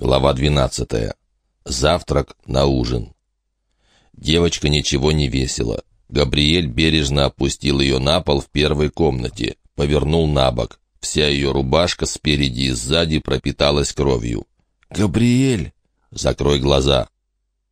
Глава 12. Завтрак на ужин. Девочка ничего не весила. Габриэль бережно опустил ее на пол в первой комнате, повернул на бок. Вся ее рубашка спереди и сзади пропиталась кровью. «Габриэль!» «Закрой глаза!»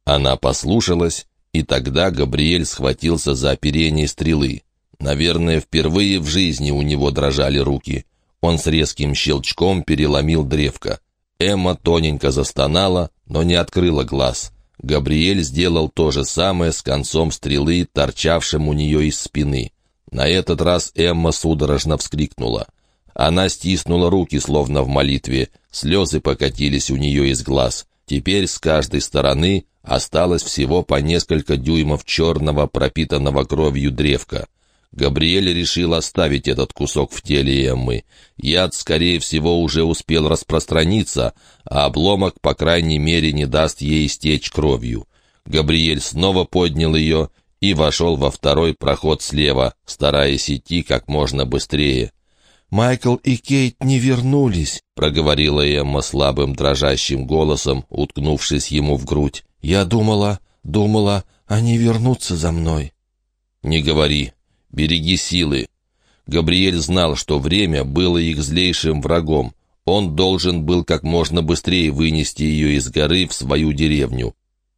Она послушалась, и тогда Габриэль схватился за оперение стрелы. Наверное, впервые в жизни у него дрожали руки. Он с резким щелчком переломил древко. Эмма тоненько застонала, но не открыла глаз. Габриэль сделал то же самое с концом стрелы, торчавшим у нее из спины. На этот раз Эмма судорожно вскрикнула. Она стиснула руки, словно в молитве. Слезы покатились у нее из глаз. Теперь с каждой стороны осталось всего по несколько дюймов черного, пропитанного кровью древка. Габриэль решил оставить этот кусок в теле Эммы. Яд, скорее всего, уже успел распространиться, а обломок, по крайней мере, не даст ей истечь кровью. Габриэль снова поднял ее и вошел во второй проход слева, стараясь идти как можно быстрее. «Майкл и Кейт не вернулись», — проговорила Эмма слабым дрожащим голосом, уткнувшись ему в грудь. «Я думала, думала, они вернутся за мной». «Не говори», Береги силы. Габриэль знал, что время было их злейшим врагом. Он должен был как можно быстрее вынести ее из горы в свою деревню.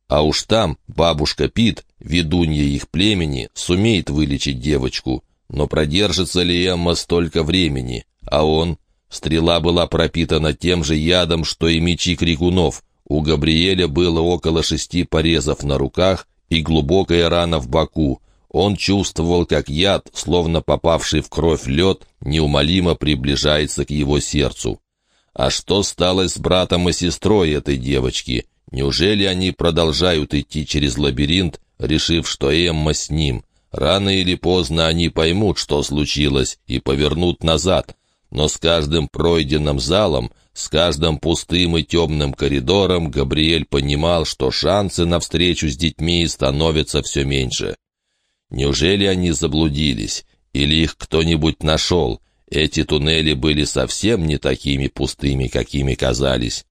А уж там бабушка Пит, ведунья их племени, сумеет вылечить девочку. Но продержится ли Эмма столько времени? А он? Стрела была пропитана тем же ядом, что и мечи крикунов. У Габриэля было около шести порезов на руках и глубокая рана в боку. Он чувствовал, как яд, словно попавший в кровь лед, неумолимо приближается к его сердцу. А что стало с братом и сестрой этой девочки? Неужели они продолжают идти через лабиринт, решив, что Эмма с ним? Рано или поздно они поймут, что случилось, и повернут назад. Но с каждым пройденным залом, с каждым пустым и темным коридором Габриэль понимал, что шансы на встречу с детьми становятся все меньше. Неужели они заблудились? Или их кто-нибудь нашел? Эти туннели были совсем не такими пустыми, какими казались.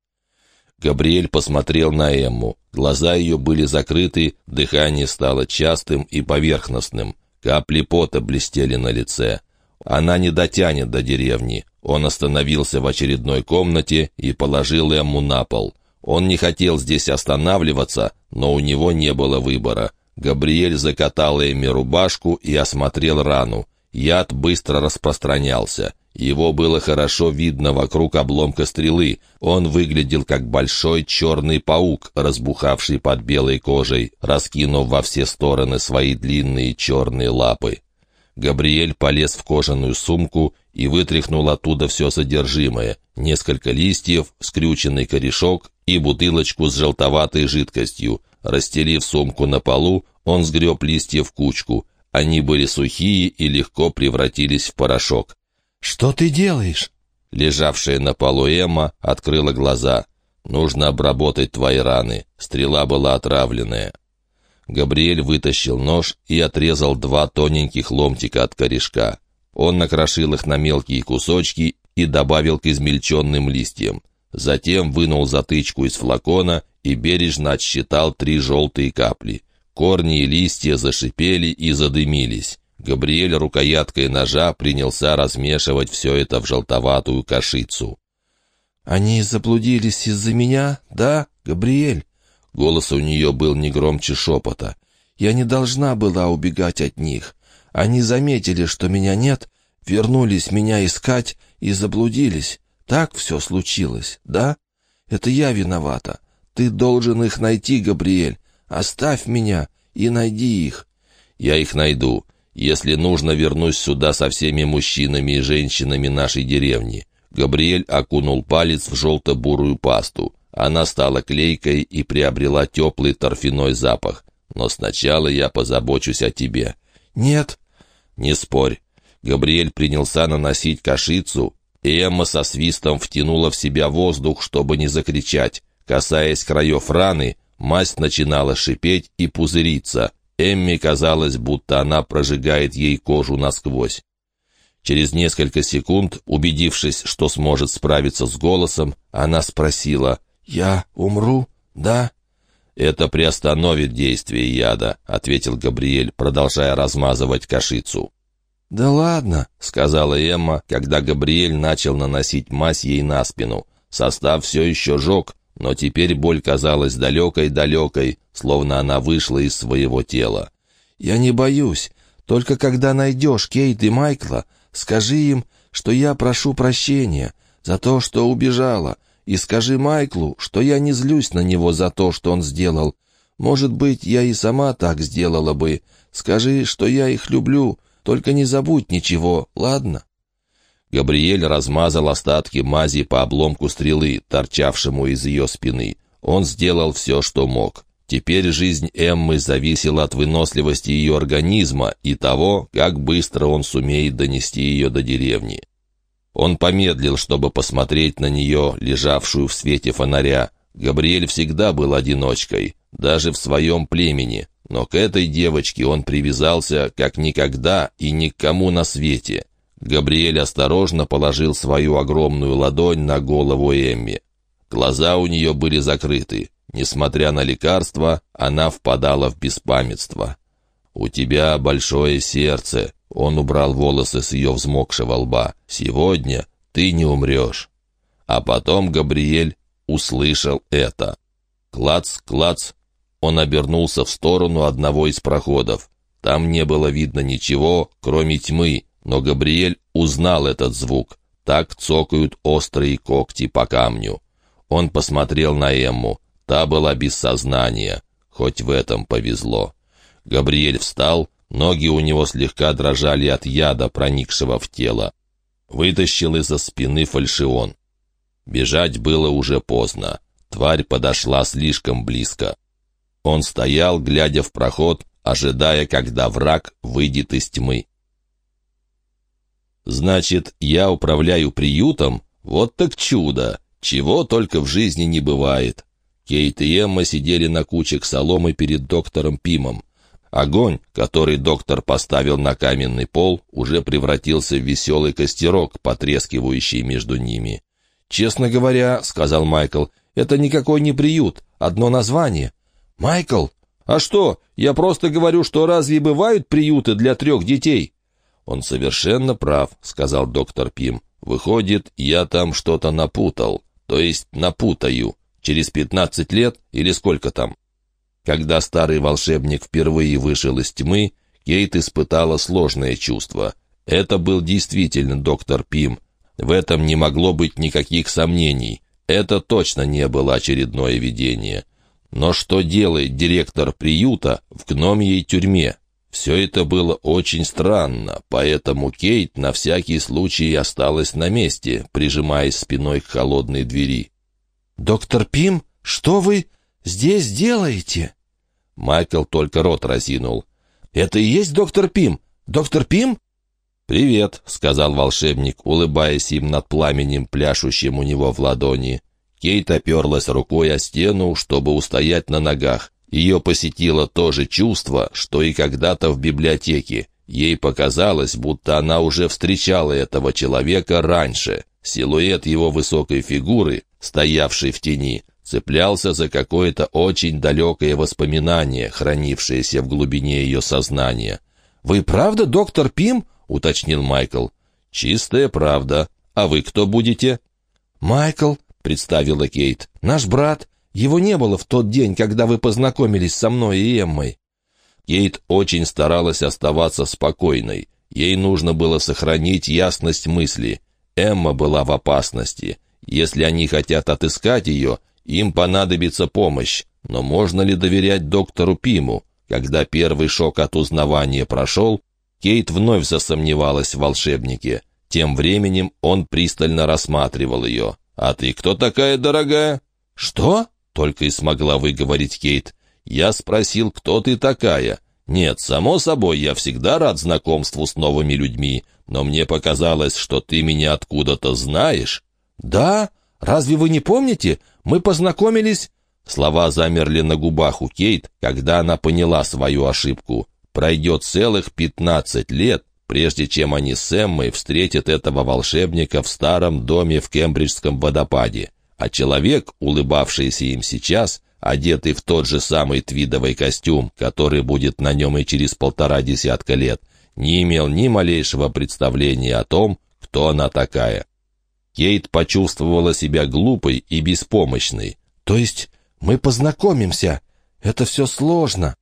Габриэль посмотрел на Эмму. Глаза ее были закрыты, дыхание стало частым и поверхностным. Капли пота блестели на лице. Она не дотянет до деревни. Он остановился в очередной комнате и положил Эмму на пол. Он не хотел здесь останавливаться, но у него не было выбора. Габриэль закатал Эми рубашку и осмотрел рану. Яд быстро распространялся. Его было хорошо видно вокруг обломка стрелы. Он выглядел как большой черный паук, разбухавший под белой кожей, раскинув во все стороны свои длинные черные лапы. Габриэль полез в кожаную сумку и вытряхнул оттуда все содержимое. Несколько листьев, скрюченный корешок и бутылочку с желтоватой жидкостью. Расстелив сумку на полу, он сгреб листья в кучку. Они были сухие и легко превратились в порошок. «Что ты делаешь?» Лежавшая на полу Эмма открыла глаза. «Нужно обработать твои раны. Стрела была отравленная». Габриэль вытащил нож и отрезал два тоненьких ломтика от корешка. Он накрошил их на мелкие кусочки и добавил к измельченным листьям. Затем вынул затычку из флакона и бережно отсчитал три желтые капли. Корни и листья зашипели и задымились. Габриэль рукояткой ножа принялся размешивать все это в желтоватую кашицу. «Они заблудились из-за меня, да, Габриэль?» Голос у нее был не громче шепота. «Я не должна была убегать от них. Они заметили, что меня нет, вернулись меня искать и заблудились. Так все случилось, да? Это я виновата. Ты должен их найти, Габриэль. Оставь меня и найди их. Я их найду. Если нужно, вернусь сюда со всеми мужчинами и женщинами нашей деревни. Габриэль окунул палец в желто-бурую пасту. Она стала клейкой и приобрела теплый торфяной запах. Но сначала я позабочусь о тебе. Нет. Не спорь. Габриэль принялся наносить кашицу, и Эмма со свистом втянула в себя воздух, чтобы не закричать. Касаясь краев раны, мазь начинала шипеть и пузыриться. Эмме казалось, будто она прожигает ей кожу насквозь. Через несколько секунд, убедившись, что сможет справиться с голосом, она спросила, «Я умру, да?» «Это приостановит действие яда», — ответил Габриэль, продолжая размазывать кашицу. «Да ладно», — сказала Эмма, когда Габриэль начал наносить мазь ей на спину. Состав все еще жег, но теперь боль казалась далекой-далекой, словно она вышла из своего тела. «Я не боюсь. Только когда найдешь Кейт и Майкла, скажи им, что я прошу прощения за то, что убежала, и скажи Майклу, что я не злюсь на него за то, что он сделал. Может быть, я и сама так сделала бы. Скажи, что я их люблю, только не забудь ничего, ладно?» Габриэль размазал остатки мази по обломку стрелы, торчавшему из ее спины. Он сделал все, что мог. Теперь жизнь Эммы зависела от выносливости ее организма и того, как быстро он сумеет донести ее до деревни. Он помедлил, чтобы посмотреть на нее, лежавшую в свете фонаря. Габриэль всегда был одиночкой, даже в своем племени, но к этой девочке он привязался как никогда и никому на свете. Габриэль осторожно положил свою огромную ладонь на голову Эмми. Глаза у нее были закрыты. Несмотря на лекарства, она впадала в беспамятство. «У тебя большое сердце», — он убрал волосы с ее взмокшего лба. «Сегодня ты не умрешь». А потом Габриэль услышал это. Клац, клац, он обернулся в сторону одного из проходов. Там не было видно ничего, кроме тьмы, но Габриэль узнал этот звук. Так цокают острые когти по камню. Он посмотрел на Эмму. Та была без сознания. Хоть в этом повезло. Габриэль встал, ноги у него слегка дрожали от яда, проникшего в тело. Вытащил из-за спины фальшион. Бежать было уже поздно. Тварь подошла слишком близко. Он стоял, глядя в проход, ожидая, когда враг выйдет из тьмы. «Значит, я управляю приютом? Вот так чудо! Чего только в жизни не бывает!» Кейт и Эмма сидели на кучах соломы перед доктором Пимом. Огонь, который доктор поставил на каменный пол, уже превратился в веселый костерок, потрескивающий между ними. «Честно говоря, — сказал Майкл, — это никакой не приют, одно название. «Майкл, а что? Я просто говорю, что разве бывают приюты для трех детей?» «Он совершенно прав», — сказал доктор Пим. «Выходит, я там что-то напутал. То есть напутаю. Через пятнадцать лет или сколько там?» Когда старый волшебник впервые вышел из тьмы, Кейт испытала сложное чувство. Это был действительно доктор Пим. В этом не могло быть никаких сомнений. Это точно не было очередное видение. Но что делает директор приюта в гномьей тюрьме? Все это было очень странно, поэтому Кейт на всякий случай осталась на месте, прижимаясь спиной к холодной двери. «Доктор Пим, что вы здесь делаете?» Майкл только рот разинул. «Это и есть доктор Пим? Доктор Пим?» «Привет», — сказал волшебник, улыбаясь им над пламенем, пляшущим у него в ладони. Кейт оперлась рукой о стену, чтобы устоять на ногах. Ее посетило то же чувство, что и когда-то в библиотеке. Ей показалось, будто она уже встречала этого человека раньше. Силуэт его высокой фигуры, стоявшей в тени, цеплялся за какое-то очень далекое воспоминание, хранившееся в глубине ее сознания. «Вы правда доктор Пим?» — уточнил Майкл. «Чистая правда. А вы кто будете?» «Майкл», представила Кейт. «Наш брат. Его не было в тот день, когда вы познакомились со мной и Эммой». Кейт очень старалась оставаться спокойной. Ей нужно было сохранить ясность мысли. Эмма была в опасности. Если они хотят отыскать ее, им понадобится помощь. Но можно ли доверять доктору Пиму? Когда первый шок от узнавания прошел, Кейт вновь засомневалась в волшебнике. Тем временем он пристально рассматривал ее. «А ты кто такая, дорогая?» «Что?» — только и смогла выговорить Кейт. «Я спросил, кто ты такая?» «Нет, само собой, я всегда рад знакомству с новыми людьми, но мне показалось, что ты меня откуда-то знаешь». «Да? Разве вы не помните? Мы познакомились...» Слова замерли на губах у Кейт, когда она поняла свою ошибку. Пройдет целых пятнадцать лет, прежде чем они с Эммой встретят этого волшебника в старом доме в Кембриджском водопаде. А человек, улыбавшийся им сейчас, одетый в тот же самый твидовый костюм, который будет на нем и через полтора десятка лет, не имел ни малейшего представления о том, кто она такая. Кейт почувствовала себя глупой и беспомощной. «То есть мы познакомимся? Это все сложно».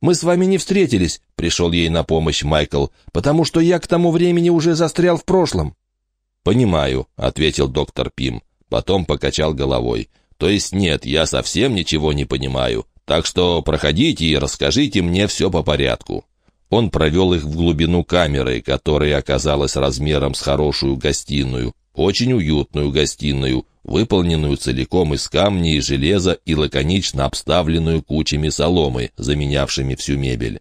«Мы с вами не встретились», — пришел ей на помощь Майкл, «потому что я к тому времени уже застрял в прошлом». «Понимаю», — ответил доктор Пим. Потом покачал головой. «То есть нет, я совсем ничего не понимаю. Так что проходите и расскажите мне все по порядку». Он провел их в глубину камеры, которая оказалась размером с хорошую гостиную, очень уютную гостиную, выполненную целиком из камня и железа и лаконично обставленную кучами соломы, заменявшими всю мебель.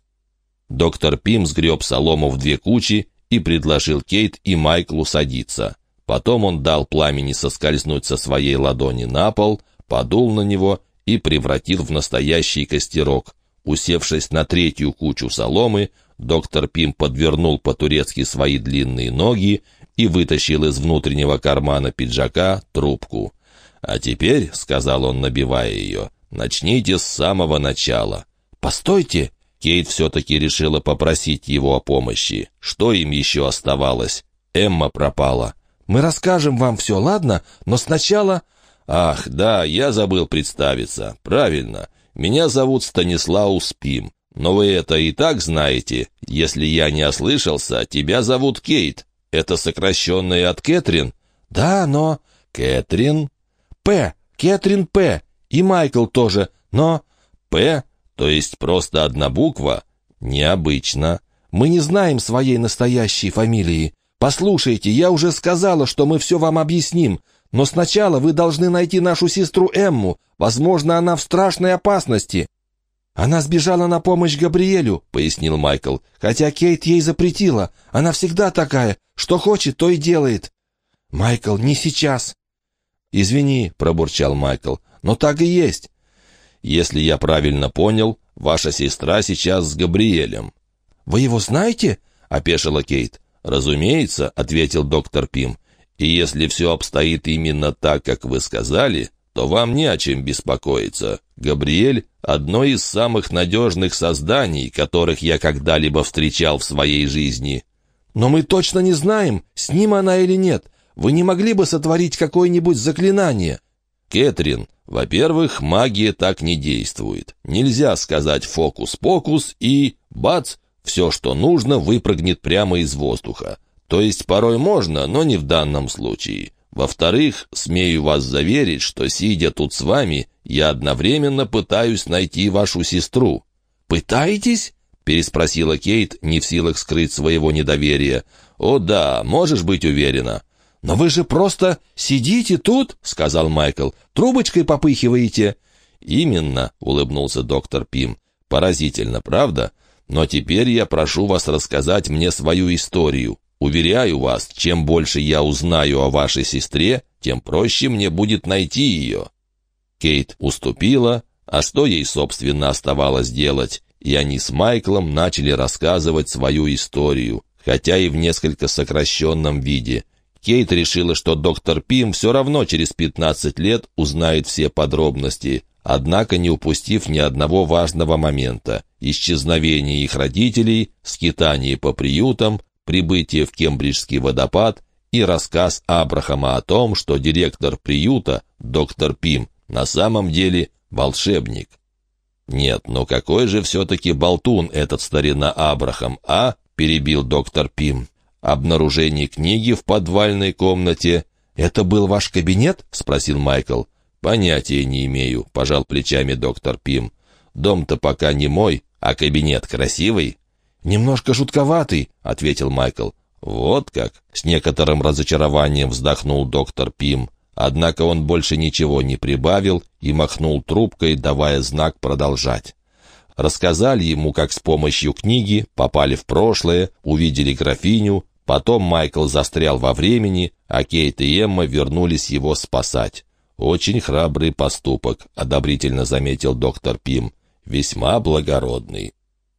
Доктор Пим сгреб солому в две кучи и предложил Кейт и Майклу садиться. Потом он дал пламени соскользнуть со своей ладони на пол, подул на него и превратил в настоящий костерок. Усевшись на третью кучу соломы, доктор Пим подвернул по-турецки свои длинные ноги и вытащил из внутреннего кармана пиджака трубку. «А теперь», — сказал он, набивая ее, — «начните с самого начала». «Постойте!» Кейт все-таки решила попросить его о помощи. Что им еще оставалось? Эмма пропала. «Мы расскажем вам все, ладно? Но сначала...» «Ах, да, я забыл представиться. Правильно. Меня зовут Станислав Спим. Но вы это и так знаете. Если я не ослышался, тебя зовут Кейт. Это сокращенное от Кэтрин?» «Да, но...» «Кэтрин?» «П. Кэтрин П. И Майкл тоже. Но...» «П? То есть просто одна буква? Необычно. Мы не знаем своей настоящей фамилии. Послушайте, я уже сказала, что мы все вам объясним. Но сначала вы должны найти нашу сестру Эмму. Возможно, она в страшной опасности». «Она сбежала на помощь Габриэлю», — пояснил Майкл. «Хотя Кейт ей запретила. Она всегда такая. Что хочет, то и делает». «Майкл, не сейчас». «Извини», — пробурчал Майкл, — «но так и есть. Если я правильно понял, ваша сестра сейчас с Габриэлем». «Вы его знаете?» — опешила Кейт. «Разумеется», — ответил доктор Пим. «И если все обстоит именно так, как вы сказали, то вам не о чем беспокоиться. Габриэль — одно из самых надежных созданий, которых я когда-либо встречал в своей жизни». «Но мы точно не знаем, с ним она или нет. Вы не могли бы сотворить какое-нибудь заклинание?» «Кэтрин, во-первых, магия так не действует. Нельзя сказать «фокус-покус» и «бац», все, что нужно, выпрыгнет прямо из воздуха. То есть порой можно, но не в данном случае. Во-вторых, смею вас заверить, что, сидя тут с вами, я одновременно пытаюсь найти вашу сестру». «Пытаетесь?» — переспросила Кейт, не в силах скрыть своего недоверия. «О да, можешь быть уверена». «Но вы же просто сидите тут», — сказал Майкл, — «трубочкой попыхиваете». «Именно», — улыбнулся доктор Пим. «Поразительно, правда? Но теперь я прошу вас рассказать мне свою историю. Уверяю вас, чем больше я узнаю о вашей сестре, тем проще мне будет найти ее». Кейт уступила, а что ей, собственно, оставалось делать? И они с Майклом начали рассказывать свою историю, хотя и в несколько сокращенном виде — Кейт решила, что доктор Пим все равно через 15 лет узнает все подробности, однако не упустив ни одного важного момента — исчезновение их родителей, скитание по приютам, прибытие в Кембриджский водопад и рассказ Абрахама о том, что директор приюта, доктор Пим, на самом деле волшебник. «Нет, но какой же все-таки болтун этот старина Абрахам, а?» — перебил доктор Пим. Обнаружение книги в подвальной комнате. «Это был ваш кабинет?» — спросил Майкл. «Понятия не имею», — пожал плечами доктор Пим. «Дом-то пока не мой, а кабинет красивый». «Немножко жутковатый», — ответил Майкл. «Вот как!» — с некоторым разочарованием вздохнул доктор Пим. Однако он больше ничего не прибавил и махнул трубкой, давая знак продолжать. Рассказали ему, как с помощью книги попали в прошлое, увидели графиню, Потом Майкл застрял во времени, а Кейт и Эмма вернулись его спасать. «Очень храбрый поступок», — одобрительно заметил доктор Пим. «Весьма благородный».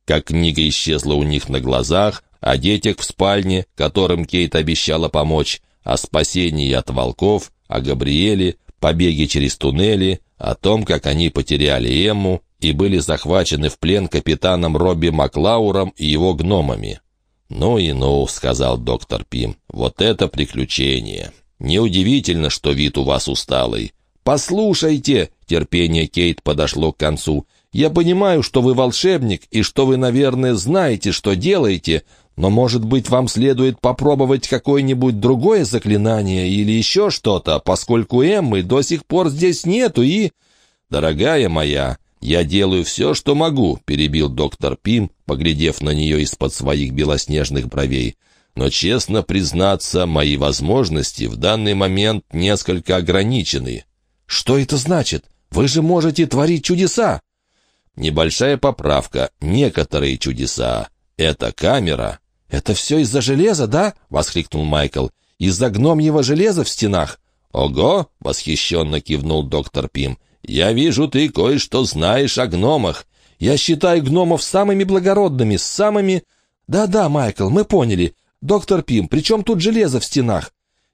Как книга исчезла у них на глазах, о детях в спальне, которым Кейт обещала помочь, о спасении от волков, о Габриэле, побеге через туннели, о том, как они потеряли Эмму и были захвачены в плен капитаном Робби Маклауром и его гномами. «Ну и ну», — сказал доктор Пим, — «вот это приключение. Неудивительно, что вид у вас усталый». «Послушайте!» — терпение Кейт подошло к концу. «Я понимаю, что вы волшебник и что вы, наверное, знаете, что делаете, но, может быть, вам следует попробовать какое-нибудь другое заклинание или еще что-то, поскольку Эммы до сих пор здесь нету и...» «Дорогая моя, я делаю все, что могу», — перебил доктор Пим, поглядев на нее из-под своих белоснежных бровей. «Но, честно признаться, мои возможности в данный момент несколько ограничены». «Что это значит? Вы же можете творить чудеса!» «Небольшая поправка. Некоторые чудеса. Эта камера «Это все из-за железа, да?» — воскликнул Майкл. «Из-за гномьего железа в стенах?» «Ого!» — восхищенно кивнул доктор Пим. «Я вижу, ты кое-что знаешь о гномах. Я считаю гномов самыми благородными, самыми...» «Да-да, Майкл, мы поняли. Доктор Пим, при чем тут железо в стенах?»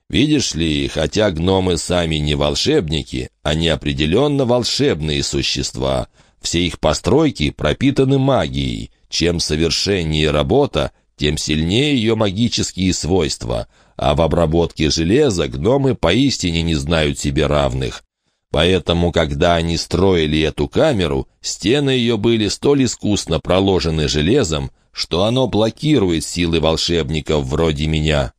«Видишь ли, хотя гномы сами не волшебники, они определенно волшебные существа. Все их постройки пропитаны магией. Чем совершеннее работа, тем сильнее ее магические свойства, а в обработке железа гномы поистине не знают себе равных. Поэтому, когда они строили эту камеру, стены ее были столь искусно проложены железом, что оно блокирует силы волшебников вроде меня.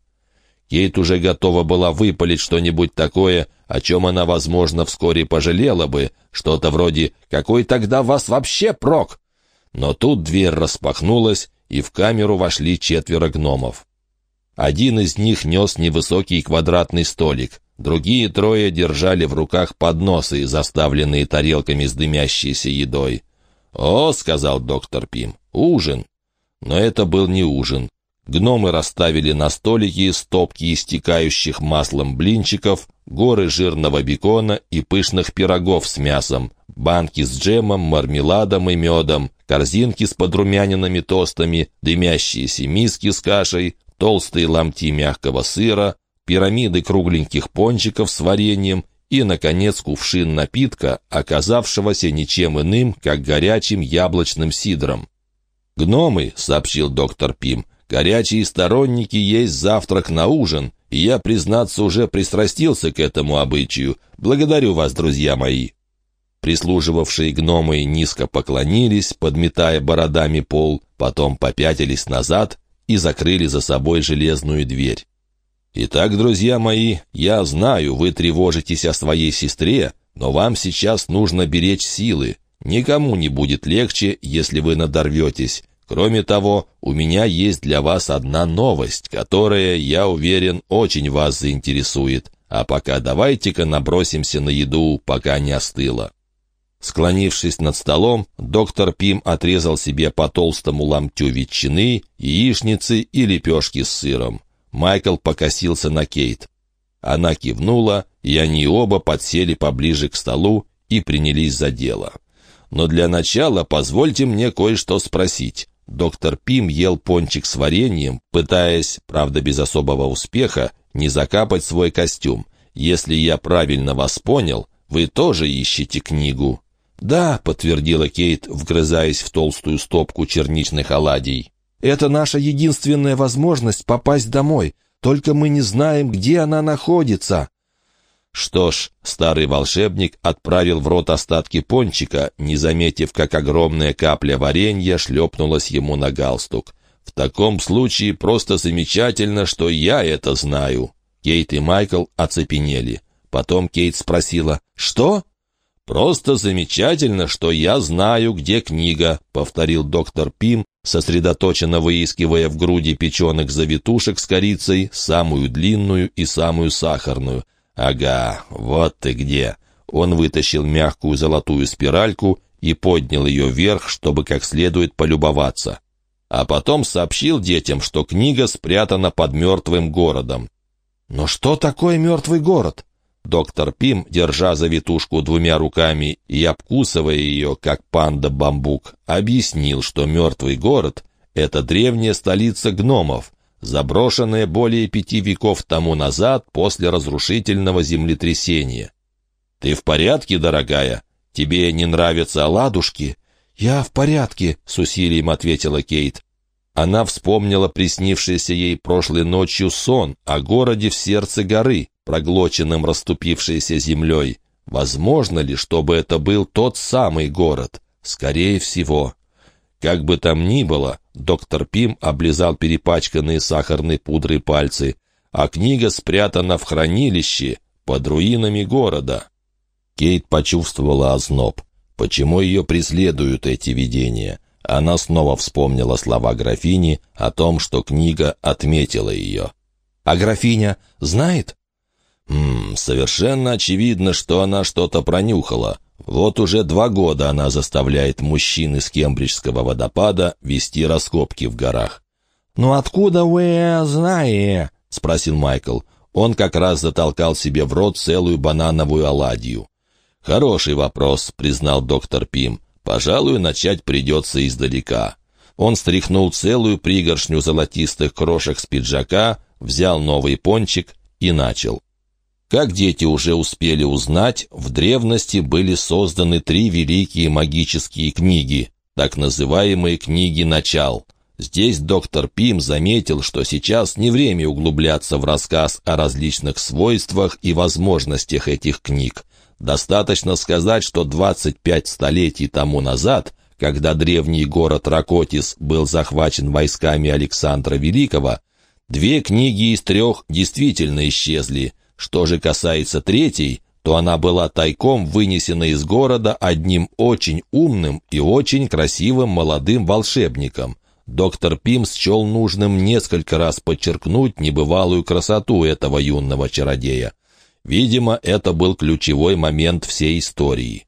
Кейт уже готова была выпалить что-нибудь такое, о чем она, возможно, вскоре пожалела бы, что-то вроде «Какой тогда вас вообще прок?» Но тут дверь распахнулась, и в камеру вошли четверо гномов. Один из них нес невысокий квадратный столик, другие трое держали в руках подносы, заставленные тарелками с дымящейся едой. «О», — сказал доктор Пим, — «ужин». Но это был не ужин. Гномы расставили на столике стопки истекающих маслом блинчиков, горы жирного бекона и пышных пирогов с мясом, банки с джемом, мармеладом и медом, корзинки с подрумяненными тостами, дымящиеся миски с кашей, толстые ломти мягкого сыра, пирамиды кругленьких пончиков с вареньем и, наконец, кувшин напитка, оказавшегося ничем иным, как горячим яблочным сидром. «Гномы», — сообщил доктор Пим, — «горячие сторонники есть завтрак на ужин, и я, признаться, уже пристрастился к этому обычаю. Благодарю вас, друзья мои». Прислуживавшие гномы низко поклонились, подметая бородами пол, потом попятились назад и закрыли за собой железную дверь. «Итак, друзья мои, я знаю, вы тревожитесь о своей сестре, но вам сейчас нужно беречь силы. Никому не будет легче, если вы надорветесь. Кроме того, у меня есть для вас одна новость, которая, я уверен, очень вас заинтересует. А пока давайте-ка набросимся на еду, пока не остыло». Склонившись над столом, доктор Пим отрезал себе по толстому ломтю ветчины, яичницы и лепешки с сыром. Майкл покосился на Кейт. Она кивнула, и они оба подсели поближе к столу и принялись за дело. «Но для начала позвольте мне кое-что спросить». Доктор Пим ел пончик с вареньем, пытаясь, правда без особого успеха, не закапать свой костюм. «Если я правильно вас понял, вы тоже ищете книгу?» «Да», — подтвердила Кейт, вгрызаясь в толстую стопку черничных оладий. «Это наша единственная возможность попасть домой. Только мы не знаем, где она находится». Что ж, старый волшебник отправил в рот остатки пончика, не заметив, как огромная капля варенья шлепнулась ему на галстук. «В таком случае просто замечательно, что я это знаю». Кейт и Майкл оцепенели. Потом Кейт спросила «Что?» «Просто замечательно, что я знаю, где книга», — повторил доктор Пим, сосредоточенно выискивая в груди печеных завитушек с корицей, самую длинную и самую сахарную. «Ага, вот ты где!» Он вытащил мягкую золотую спиральку и поднял ее вверх, чтобы как следует полюбоваться. А потом сообщил детям, что книга спрятана под мертвым городом. «Но что такое мертвый город?» Доктор Пим, держа завитушку двумя руками и обкусывая ее, как панда-бамбук, объяснил, что мертвый город — это древняя столица гномов, заброшенная более пяти веков тому назад после разрушительного землетрясения. «Ты в порядке, дорогая? Тебе не нравятся оладушки?» «Я в порядке», — с усилием ответила Кейт. Она вспомнила приснившийся ей прошлой ночью сон о городе в сердце горы, проглоченном расступившейся землей. Возможно ли, чтобы это был тот самый город? Скорее всего. Как бы там ни было, доктор Пим облизал перепачканные сахарной пудрой пальцы, а книга спрятана в хранилище под руинами города. Кейт почувствовала озноб. Почему ее преследуют эти видения? Она снова вспомнила слова графини о том, что книга отметила ее. «А графиня знает?» «Ммм, совершенно очевидно, что она что-то пронюхала. Вот уже два года она заставляет мужчин из Кембриджского водопада вести раскопки в горах». «Ну откуда вы знаете?» — спросил Майкл. Он как раз затолкал себе в рот целую банановую оладью. «Хороший вопрос», — признал доктор Пим. «Пожалуй, начать придется издалека». Он стряхнул целую пригоршню золотистых крошек с пиджака, взял новый пончик и начал. Как дети уже успели узнать, в древности были созданы три великие магические книги, так называемые книги начал. Здесь доктор Пим заметил, что сейчас не время углубляться в рассказ о различных свойствах и возможностях этих книг. Достаточно сказать, что 25 столетий тому назад, когда древний город Ракотис был захвачен войсками Александра Великого, две книги из трех действительно исчезли – что же касается третьей, то она была тайком вынесена из города одним очень умным и очень красивым молодым волшебником. Доктор Пим счел нужным несколько раз подчеркнуть небывалую красоту этого юного чародея. Видимо, это был ключевой момент всей истории.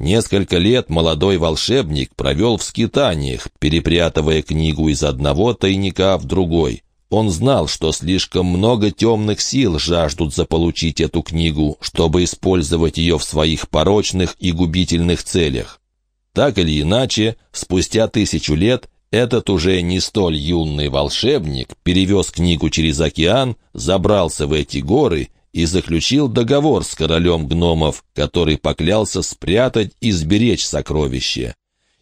Несколько лет молодой волшебник провел в скитаниях, перепрятывая книгу из одного тайника в другой. Он знал, что слишком много темных сил жаждут заполучить эту книгу, чтобы использовать ее в своих порочных и губительных целях. Так или иначе, спустя тысячу лет этот уже не столь юный волшебник перевез книгу через океан, забрался в эти горы и заключил договор с королем гномов, который поклялся спрятать и сберечь сокровище.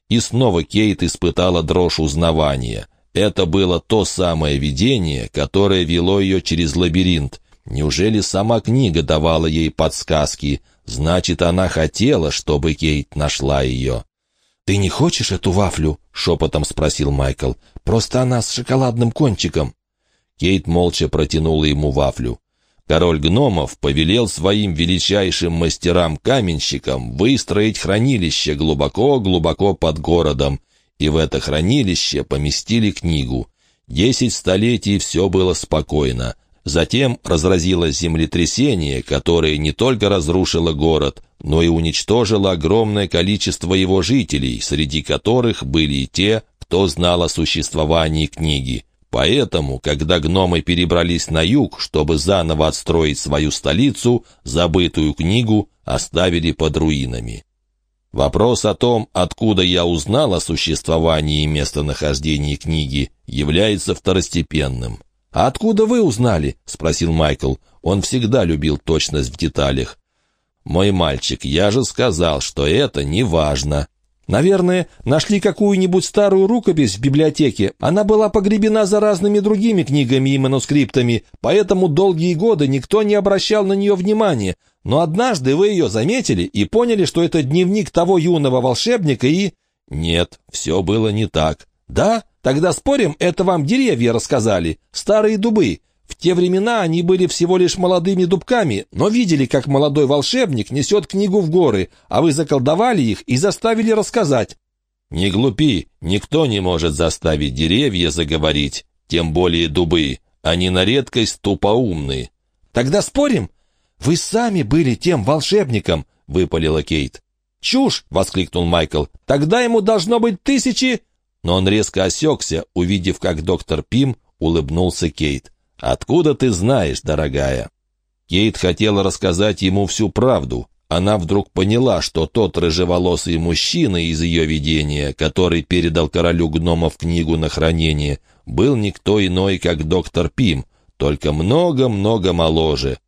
И снова Кейт испытала дрожь узнавания. Это было то самое видение, которое вело ее через лабиринт. Неужели сама книга давала ей подсказки? Значит, она хотела, чтобы Кейт нашла ее. «Ты не хочешь эту вафлю?» — шепотом спросил Майкл. «Просто она с шоколадным кончиком». Кейт молча протянула ему вафлю. Король гномов повелел своим величайшим мастерам-каменщикам выстроить хранилище глубоко-глубоко под городом, и в это хранилище поместили книгу. Десять столетий все было спокойно. Затем разразилось землетрясение, которое не только разрушило город, но и уничтожило огромное количество его жителей, среди которых были и те, кто знал о существовании книги. Поэтому, когда гномы перебрались на юг, чтобы заново отстроить свою столицу, забытую книгу оставили под руинами. Вопрос о том, откуда я узнал о существовании и местонахождении книги, является второстепенным. «А откуда вы узнали?» — спросил Майкл. Он всегда любил точность в деталях. «Мой мальчик, я же сказал, что это не важно». Наверное, нашли какую-нибудь старую рукопись в библиотеке. Она была погребена за разными другими книгами и манускриптами, поэтому долгие годы никто не обращал на нее внимания. Но однажды вы ее заметили и поняли, что это дневник того юного волшебника и... Нет, все было не так. Да? Тогда спорим, это вам деревья рассказали, старые дубы. В те времена они были всего лишь молодыми дубками, но видели, как молодой волшебник несет книгу в горы, а вы заколдовали их и заставили рассказать. Не глупи, никто не может заставить деревья заговорить, тем более дубы. Они на редкость тупоумны. Тогда спорим? Вы сами были тем волшебником, выпалила Кейт. «Чушь!» — воскликнул Майкл. «Тогда ему должно быть тысячи...» Но он резко осекся, увидев, как доктор Пим улыбнулся Кейт. «Откуда ты знаешь, дорогая?» Кейт хотела рассказать ему всю правду. Она вдруг поняла, что тот рыжеволосый мужчина из ее видения, который передал королю гномов книгу на хранение, был никто иной, как доктор Пим, только много-много моложе.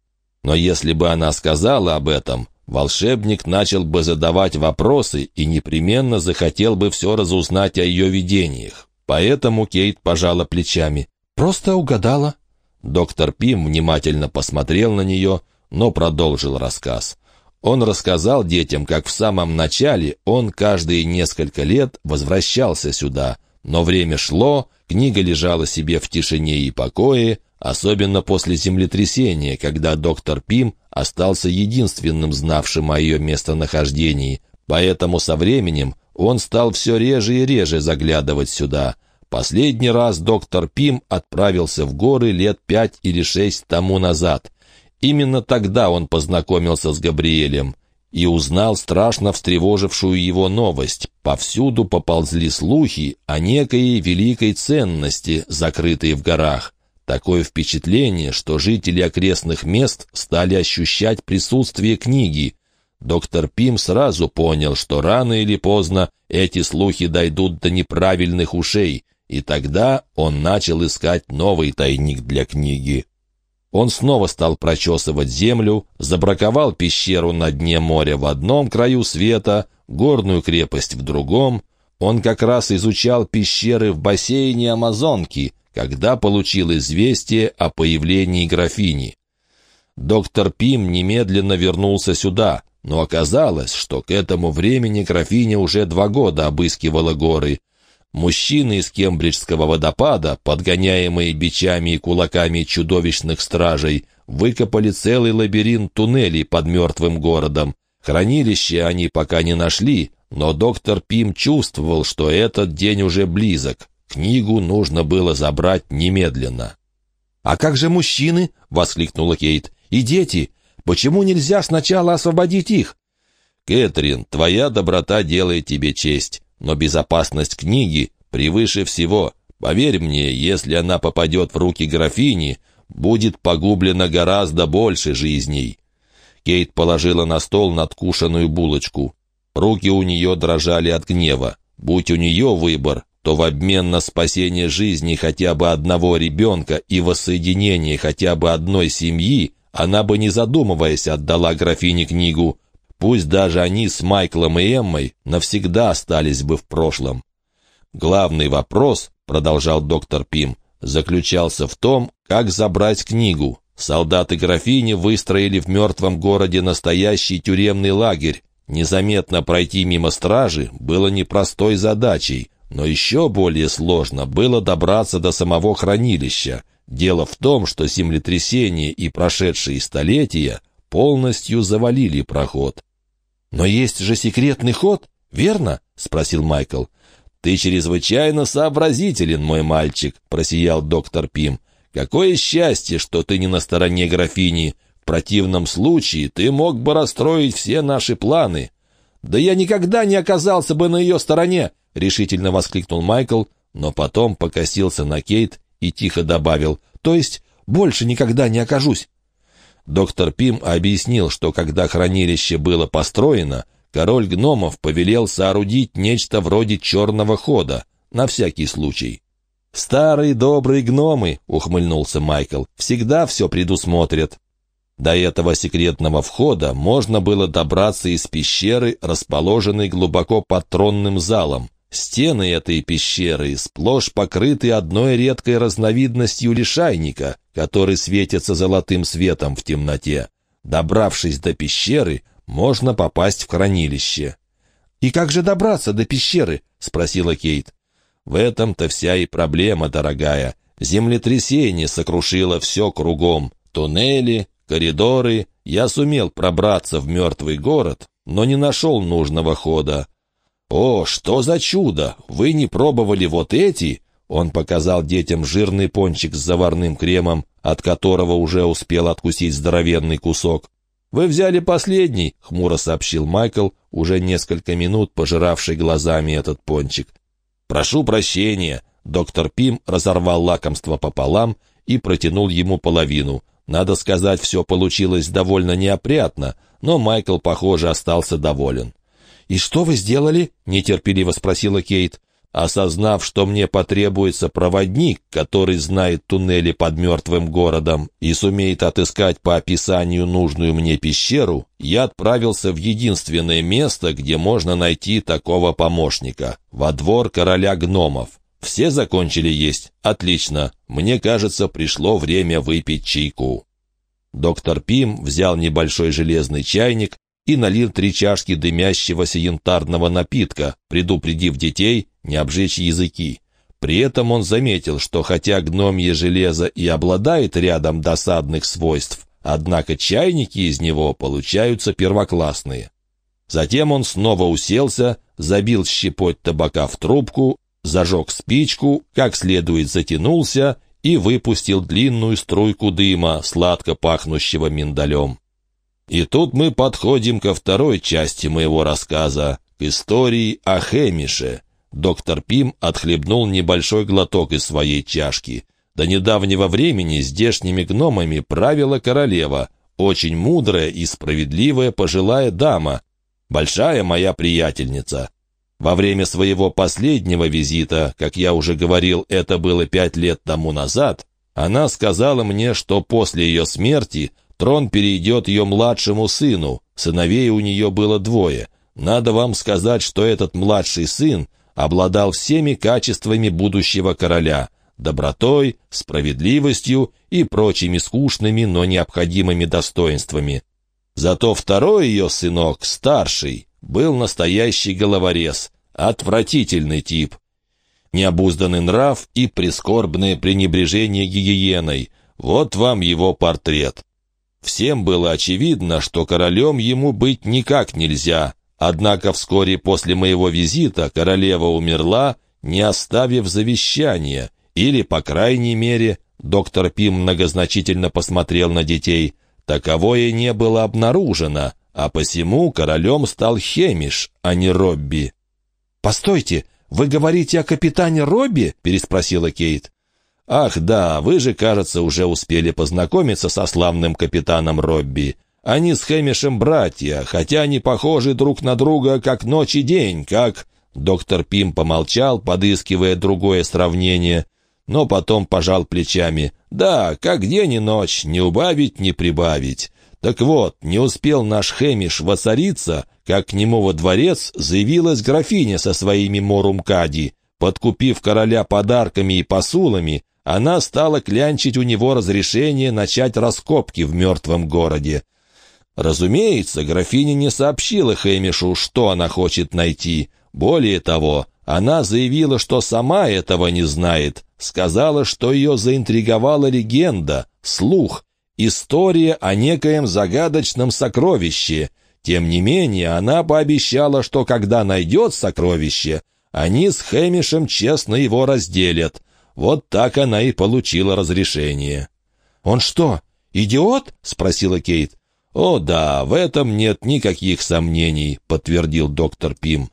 Но если бы она сказала об этом, волшебник начал бы задавать вопросы и непременно захотел бы все разузнать о ее видениях. Поэтому Кейт пожала плечами. «Просто угадала». Доктор Пим внимательно посмотрел на нее, но продолжил рассказ. Он рассказал детям, как в самом начале он каждые несколько лет возвращался сюда, но время шло, книга лежала себе в тишине и покое, особенно после землетрясения, когда доктор Пим остался единственным знавшим о ее местонахождении, поэтому со временем он стал все реже и реже заглядывать сюда. Последний раз доктор Пим отправился в горы лет пять или шесть тому назад. Именно тогда он познакомился с Габриэлем и узнал страшно встревожившую его новость. Повсюду поползли слухи о некой великой ценности, закрытой в горах. Такое впечатление, что жители окрестных мест стали ощущать присутствие книги. Доктор Пим сразу понял, что рано или поздно эти слухи дойдут до неправильных ушей, и тогда он начал искать новый тайник для книги. Он снова стал прочесывать землю, забраковал пещеру на дне моря в одном краю света, горную крепость в другом. Он как раз изучал пещеры в бассейне Амазонки, когда получил известие о появлении графини. Доктор Пим немедленно вернулся сюда, но оказалось, что к этому времени графиня уже два года обыскивала горы. Мужчины из Кембриджского водопада, подгоняемые бичами и кулаками чудовищных стражей, выкопали целый лабиринт туннелей под мертвым городом. Хранилище они пока не нашли, но доктор Пим чувствовал, что этот день уже близок. Книгу нужно было забрать немедленно. «А как же мужчины?» — воскликнула Кейт. «И дети? Почему нельзя сначала освободить их?» «Кэтрин, твоя доброта делает тебе честь, но безопасность книги превыше всего. Поверь мне, если она попадет в руки графини, будет погублено гораздо больше жизней». Кейт положила на стол надкушенную булочку. Руки у нее дрожали от гнева. Будь у нее выбор, то в обмен на спасение жизни хотя бы одного ребенка и воссоединение хотя бы одной семьи, она бы, не задумываясь, отдала графине книгу. Пусть даже они с Майклом и Эммой навсегда остались бы в прошлом. Главный вопрос, продолжал доктор Пим, заключался в том, как забрать книгу. Солдаты графини выстроили в мертвом городе настоящий тюремный лагерь. Незаметно пройти мимо стражи было непростой задачей, но еще более сложно было добраться до самого хранилища. Дело в том, что землетрясение и прошедшие столетия полностью завалили проход. «Но есть же секретный ход, верно?» — спросил Майкл. «Ты чрезвычайно сообразителен, мой мальчик», — просиял доктор Пим. «Какое счастье, что ты не на стороне графини. В противном случае ты мог бы расстроить все наши планы». «Да я никогда не оказался бы на ее стороне!» — решительно воскликнул Майкл, но потом покосился на Кейт и тихо добавил, «То есть больше никогда не окажусь». Доктор Пим объяснил, что когда хранилище было построено, король гномов повелел соорудить нечто вроде черного хода, на всякий случай. «Старые добрые гномы», — ухмыльнулся Майкл, — «всегда все предусмотрят». До этого секретного входа можно было добраться из пещеры, расположенной глубоко под тронным залом. Стены этой пещеры сплошь покрыты одной редкой разновидностью лишайника, который светится золотым светом в темноте. Добравшись до пещеры, можно попасть в хранилище. «И как же добраться до пещеры?» — спросила Кейт. «В этом-то вся и проблема, дорогая. Землетрясение сокрушило все кругом. Туннели, коридоры. Я сумел пробраться в мертвый город, но не нашел нужного хода. «О, что за чудо! Вы не пробовали вот эти?» Он показал детям жирный пончик с заварным кремом, от которого уже успел откусить здоровенный кусок. «Вы взяли последний», — хмуро сообщил Майкл, уже несколько минут пожиравший глазами этот пончик. «Прошу прощения», — доктор Пим разорвал лакомство пополам и протянул ему половину. Надо сказать, все получилось довольно неопрятно, но Майкл, похоже, остался доволен. «И что вы сделали?» — нетерпеливо спросила Кейт. осознав, что мне потребуется проводник, который знает туннели под мертвым городом и сумеет отыскать по описанию нужную мне пещеру, я отправился в единственное место, где можно найти такого помощника — во двор короля гномов. Все закончили есть? Отлично. Мне кажется, пришло время выпить чайку. Доктор Пим взял небольшой железный чайник и налил три чашки дымящегося янтарного напитка, предупредив детей не обжечь языки. При этом он заметил, что хотя гномье железо и обладает рядом досадных свойств, однако чайники из него получаются первоклассные. Затем он снова уселся, забил щепоть табака в трубку, зажег спичку, как следует затянулся и выпустил длинную струйку дыма, сладко пахнущего миндалем. И тут мы подходим ко второй части моего рассказа, к истории о Хемише. Доктор Пим отхлебнул небольшой глоток из своей чашки. До недавнего времени здешними гномами правила королева, очень мудрая и справедливая пожилая дама, большая моя приятельница. Во время своего последнего визита, как я уже говорил, это было пять лет тому назад, она сказала мне, что после ее смерти Трон перейдет ее младшему сыну, сыновей у нее было двое. Надо вам сказать, что этот младший сын обладал всеми качествами будущего короля — добротой, справедливостью и прочими скучными, но необходимыми достоинствами. Зато второй ее сынок, старший, был настоящий головорез, отвратительный тип. Необузданный нрав и прискорбное пренебрежение гигиеной — вот вам его портрет. Всем было очевидно, что королем ему быть никак нельзя, однако вскоре после моего визита королева умерла, не оставив завещания, или, по крайней мере, доктор Пим многозначительно посмотрел на детей, таковое не было обнаружено, а посему королем стал Хемиш, а не Робби. «Постойте, вы говорите о капитане Робби?» — переспросила Кейт. «Ах да, вы же, кажется, уже успели познакомиться со славным капитаном Робби. Они с Хэмишем братья, хотя они похожи друг на друга, как ночь и день, как...» Доктор Пим помолчал, подыскивая другое сравнение, но потом пожал плечами. «Да, как день и ночь, не убавить, не прибавить». Так вот, не успел наш Хэмиш воцариться, как к нему во дворец заявилась графиня со своими морумкади. Подкупив короля подарками и посулами, она стала клянчить у него разрешение начать раскопки в мертвом городе. Разумеется, графиня не сообщила Хэмишу, что она хочет найти. Более того, она заявила, что сама этого не знает. Сказала, что ее заинтриговала легенда, слух, история о некоем загадочном сокровище. Тем не менее, она пообещала, что когда найдет сокровище, они с Хэмишем честно его разделят. Вот так она и получила разрешение. «Он что, идиот?» — спросила Кейт. «О да, в этом нет никаких сомнений», — подтвердил доктор Пим.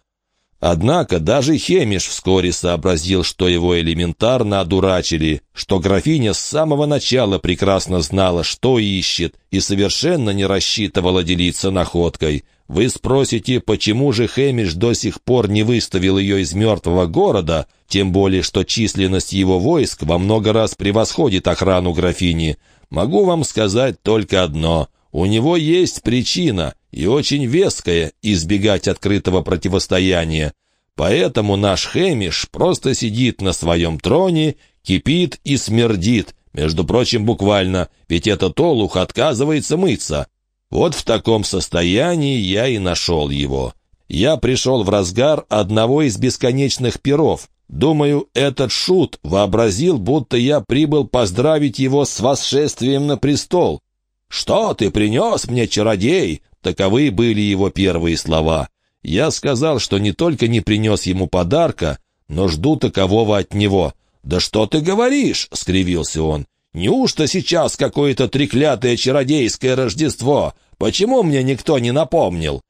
Однако даже Хемиш вскоре сообразил, что его элементарно одурачили, что графиня с самого начала прекрасно знала, что ищет, и совершенно не рассчитывала делиться находкой. Вы спросите, почему же Хемиш до сих пор не выставил ее из мертвого города, тем более что численность его войск во много раз превосходит охрану графини. Могу вам сказать только одно. У него есть причина, и очень веская, избегать открытого противостояния. Поэтому наш Хэмиш просто сидит на своем троне, кипит и смердит, между прочим, буквально, ведь этот олух отказывается мыться. Вот в таком состоянии я и нашел его. Я пришел в разгар одного из бесконечных перов. Думаю, этот шут вообразил, будто я прибыл поздравить его с восшествием на престол. «Что ты принес мне, чародей?» Таковы были его первые слова. Я сказал, что не только не принес ему подарка, но жду такового от него. «Да что ты говоришь?» — скривился он. «Неужто сейчас какое-то треклятое чародейское Рождество? Почему мне никто не напомнил?»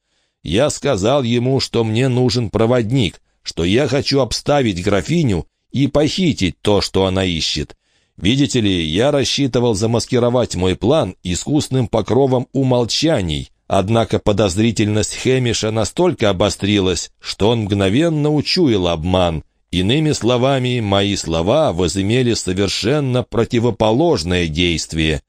Я сказал ему, что мне нужен проводник, что я хочу обставить графиню и похитить то, что она ищет. Видите ли, я рассчитывал замаскировать мой план искусным покровом умолчаний, Однако подозрительность Хэмиша настолько обострилась, что он мгновенно учуял обман, Иными словами, мои слова возымели совершенно противоположное действие.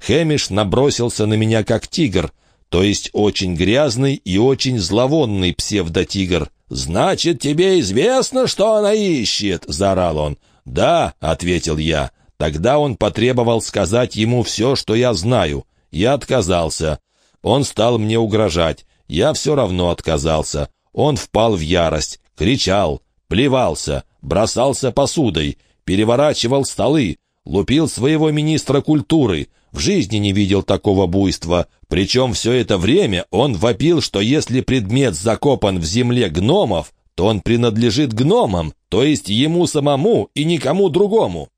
Хэмиш набросился на меня как тигр, то есть очень грязный и очень зловонный псевдотигр. «Значит, тебе известно, что она ищет?» — заорал он. «Да», — ответил я. Тогда он потребовал сказать ему все, что я знаю. Я отказался. Он стал мне угрожать. Я все равно отказался. Он впал в ярость, кричал, плевался, бросался посудой, переворачивал столы, лупил своего министра культуры. В жизни не видел такого буйства. Причем все это время он вопил, что если предмет закопан в земле гномов, то он принадлежит гномам, то есть ему самому и никому другому.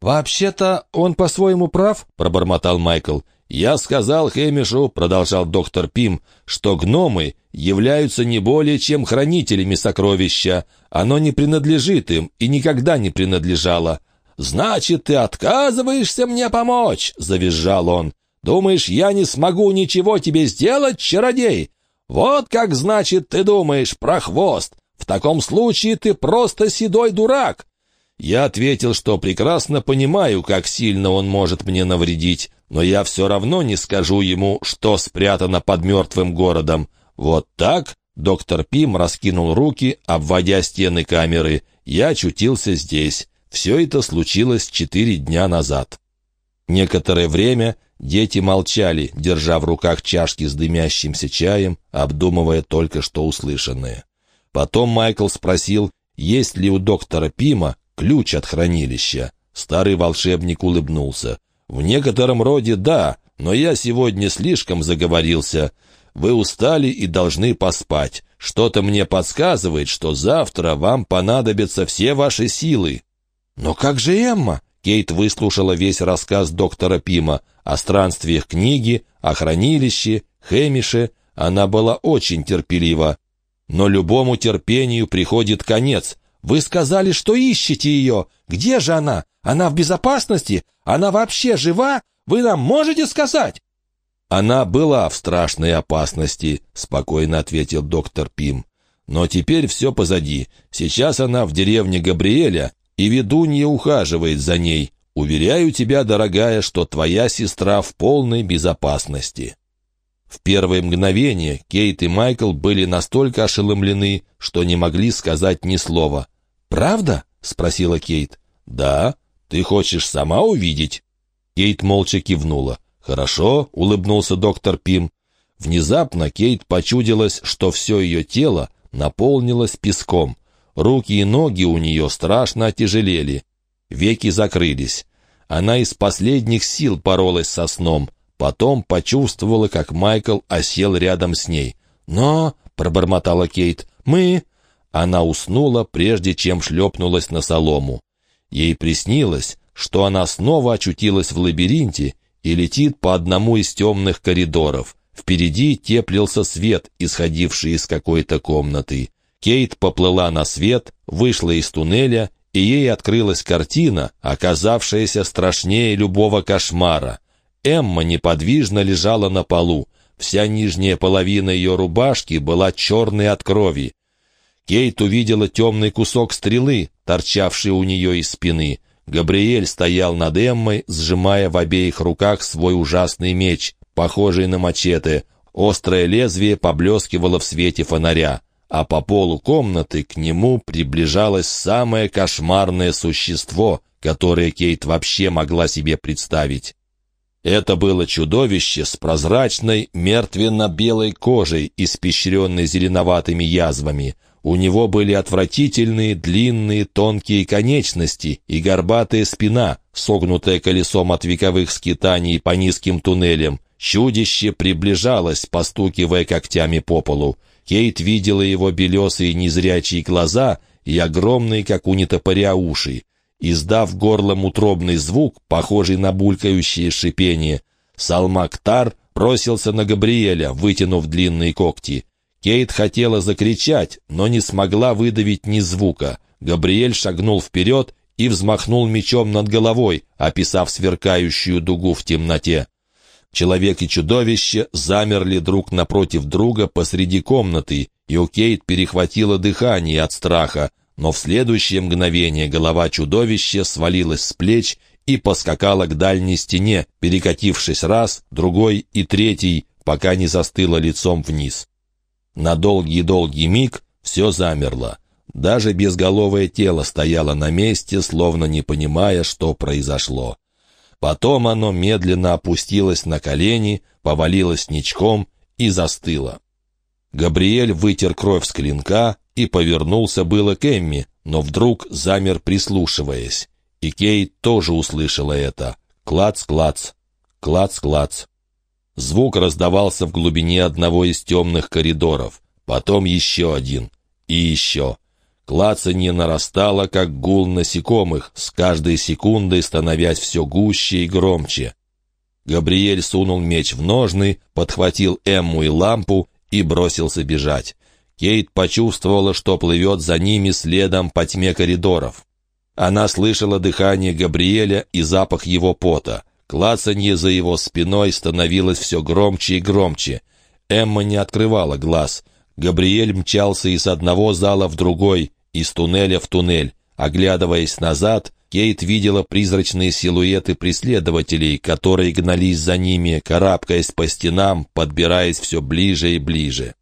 «Вообще-то он по-своему прав», — пробормотал Майкл. «Я сказал Хэмишу», — продолжал доктор Пим, «что гномы являются не более чем хранителями сокровища. Оно не принадлежит им и никогда не принадлежало». «Значит, ты отказываешься мне помочь?» — завизжал он. «Думаешь, я не смогу ничего тебе сделать, чародей? Вот как, значит, ты думаешь про хвост. В таком случае ты просто седой дурак. Я ответил, что прекрасно понимаю, как сильно он может мне навредить, но я все равно не скажу ему, что спрятано под мертвым городом. Вот так доктор Пим раскинул руки, обводя стены камеры. Я очутился здесь. Все это случилось четыре дня назад. Некоторое время дети молчали, держа в руках чашки с дымящимся чаем, обдумывая только что услышанное. Потом Майкл спросил, есть ли у доктора Пима ключ от хранилища. Старый волшебник улыбнулся. «В некотором роде да, но я сегодня слишком заговорился. Вы устали и должны поспать. Что-то мне подсказывает, что завтра вам понадобятся все ваши силы». «Но как же Эмма?» Кейт выслушала весь рассказ доктора Пима о странствиях книги, о хранилище, Хэмише. Она была очень терпелива. Но любому терпению приходит конец. Вы сказали, что ищете ее. Где же она? Она в безопасности? Она вообще жива? Вы нам можете сказать?» «Она была в страшной опасности», — спокойно ответил доктор Пим. «Но теперь все позади. Сейчас она в деревне Габриэля, и ведунья ухаживает за ней. Уверяю тебя, дорогая, что твоя сестра в полной безопасности». В первые мгновения Кейт и Майкл были настолько ошеломлены, что не могли сказать ни слова. «Правда?» — спросила Кейт. «Да. Ты хочешь сама увидеть?» Кейт молча кивнула. «Хорошо», — улыбнулся доктор Пим. Внезапно Кейт почудилась, что все ее тело наполнилось песком. Руки и ноги у нее страшно отяжелели. Веки закрылись. Она из последних сил боролась со сном. Потом почувствовала, как Майкл осел рядом с ней. «Но», — пробормотала Кейт, — «мы...» Она уснула, прежде чем шлепнулась на солому. Ей приснилось, что она снова очутилась в лабиринте и летит по одному из темных коридоров. Впереди теплился свет, исходивший из какой-то комнаты. Кейт поплыла на свет, вышла из туннеля, и ей открылась картина, оказавшаяся страшнее любого кошмара. Эмма неподвижно лежала на полу. Вся нижняя половина ее рубашки была черной от крови. Кейт увидела темный кусок стрелы, торчавший у нее из спины. Габриэль стоял над Эммой, сжимая в обеих руках свой ужасный меч, похожий на мачете. Острое лезвие поблескивало в свете фонаря, а по полу комнаты к нему приближалось самое кошмарное существо, которое Кейт вообще могла себе представить. Это было чудовище с прозрачной, мертвенно-белой кожей, испещренной зеленоватыми язвами. У него были отвратительные, длинные, тонкие конечности и горбатая спина, согнутая колесом от вековых скитаний по низким туннелям. Чудище приближалось, постукивая когтями по полу. Кейт видела его белесые незрячие глаза и огромные, как у нетопыря, уши. Издав горлом утробный звук, похожий на булькающее шипение, Салмактар бросился на Габриэля, вытянув длинные когти. Кейт хотела закричать, но не смогла выдавить ни звука. Габриэль шагнул вперед и взмахнул мечом над головой, описав сверкающую дугу в темноте. Человек и чудовище замерли друг напротив друга посреди комнаты, и у Кейт перехватило дыхание от страха, но в следующее мгновение голова чудовища свалилась с плеч и поскакала к дальней стене, перекатившись раз, другой и третий, пока не застыла лицом вниз. На долгий-долгий миг все замерло. Даже безголовое тело стояло на месте, словно не понимая, что произошло. Потом оно медленно опустилось на колени, повалилось ничком и застыло. Габриэль вытер кровь с клинка и повернулся было к Эмми, но вдруг замер, прислушиваясь. И Кейт тоже услышала это. Клац-клац, клац-клац. Звук раздавался в глубине одного из темных коридоров. Потом еще один. И еще. Клацанье нарастало, как гул насекомых, с каждой секундой становясь все гуще и громче. Габриэль сунул меч в ножны, подхватил Эмму и лампу и бросился бежать. Кейт почувствовала, что плывет за ними следом по тьме коридоров. Она слышала дыхание Габриэля и запах его пота. Клацанье за его спиной становилось все громче и громче. Эмма не открывала глаз. Габриэль мчался из одного зала в другой, из туннеля в туннель. Оглядываясь назад, Кейт видела призрачные силуэты преследователей, которые гнались за ними, карабкаясь по стенам, подбираясь все ближе и ближе.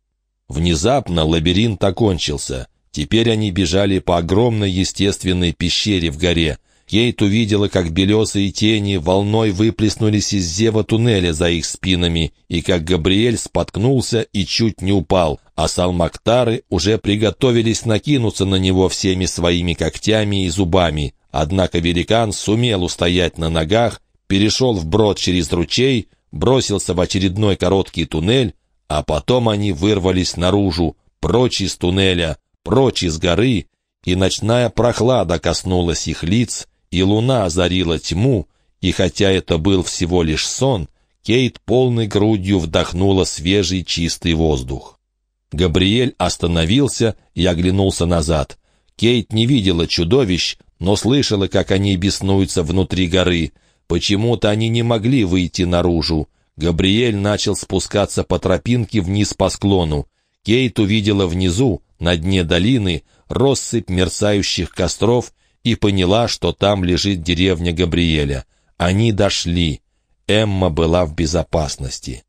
Внезапно лабиринт окончился. Теперь они бежали по огромной естественной пещере в горе. Кейт увидела, как белесые тени волной выплеснулись из зева туннеля за их спинами, и как Габриэль споткнулся и чуть не упал, а салмактары уже приготовились накинуться на него всеми своими когтями и зубами. Однако великан сумел устоять на ногах, перешел вброд через ручей, бросился в очередной короткий туннель, а потом они вырвались наружу, прочь из туннеля, прочь из горы, и ночная прохлада коснулась их лиц, и луна озарила тьму, и хотя это был всего лишь сон, Кейт полной грудью вдохнула свежий чистый воздух. Габриэль остановился и оглянулся назад. Кейт не видела чудовищ, но слышала, как они беснуются внутри горы. Почему-то они не могли выйти наружу. Габриэль начал спускаться по тропинке вниз по склону. Кейт увидела внизу, на дне долины, россыпь мерцающих костров и поняла, что там лежит деревня Габриэля. Они дошли. Эмма была в безопасности.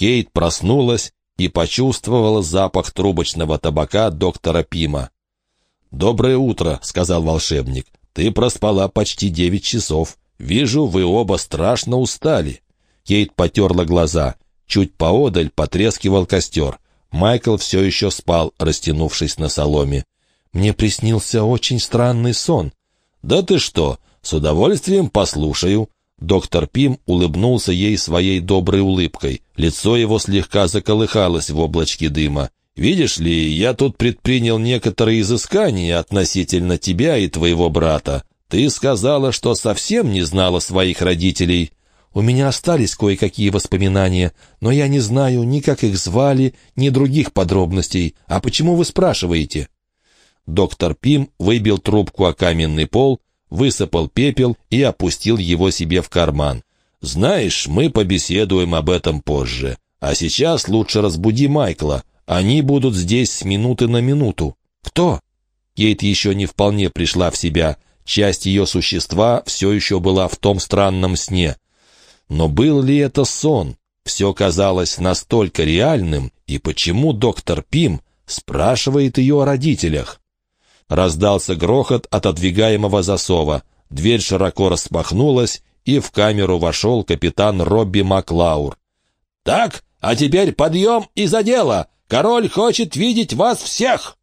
Кейт проснулась и почувствовала запах трубочного табака доктора Пима. «Доброе утро», — сказал волшебник. «Ты проспала почти девять часов. Вижу, вы оба страшно устали». Кейт потерла глаза. Чуть поодаль потрескивал костер. Майкл все еще спал, растянувшись на соломе. «Мне приснился очень странный сон». «Да ты что? С удовольствием послушаю». Доктор Пим улыбнулся ей своей доброй улыбкой. Лицо его слегка заколыхалось в облачке дыма. Видишь ли, я тут предпринял некоторые изыскания относительно тебя и твоего брата. Ты сказала, что совсем не знала своих родителей. У меня остались кое-какие воспоминания, но я не знаю ни как их звали, ни других подробностей. А почему вы спрашиваете?» Доктор Пим выбил трубку о каменный пол, высыпал пепел и опустил его себе в карман. «Знаешь, мы побеседуем об этом позже. А сейчас лучше разбуди Майкла. Они будут здесь с минуты на минуту. Кто? Кейт еще не вполне пришла в себя. Часть ее существа все еще была в том странном сне. Но был ли это сон? Все казалось настолько реальным, и почему доктор Пим спрашивает ее о родителях? Раздался грохот от отодвигаемого засова. Дверь широко распахнулась, и в камеру вошел капитан Робби Маклаур. «Так, а теперь подъем и за дело! Король хочет видеть вас всех!»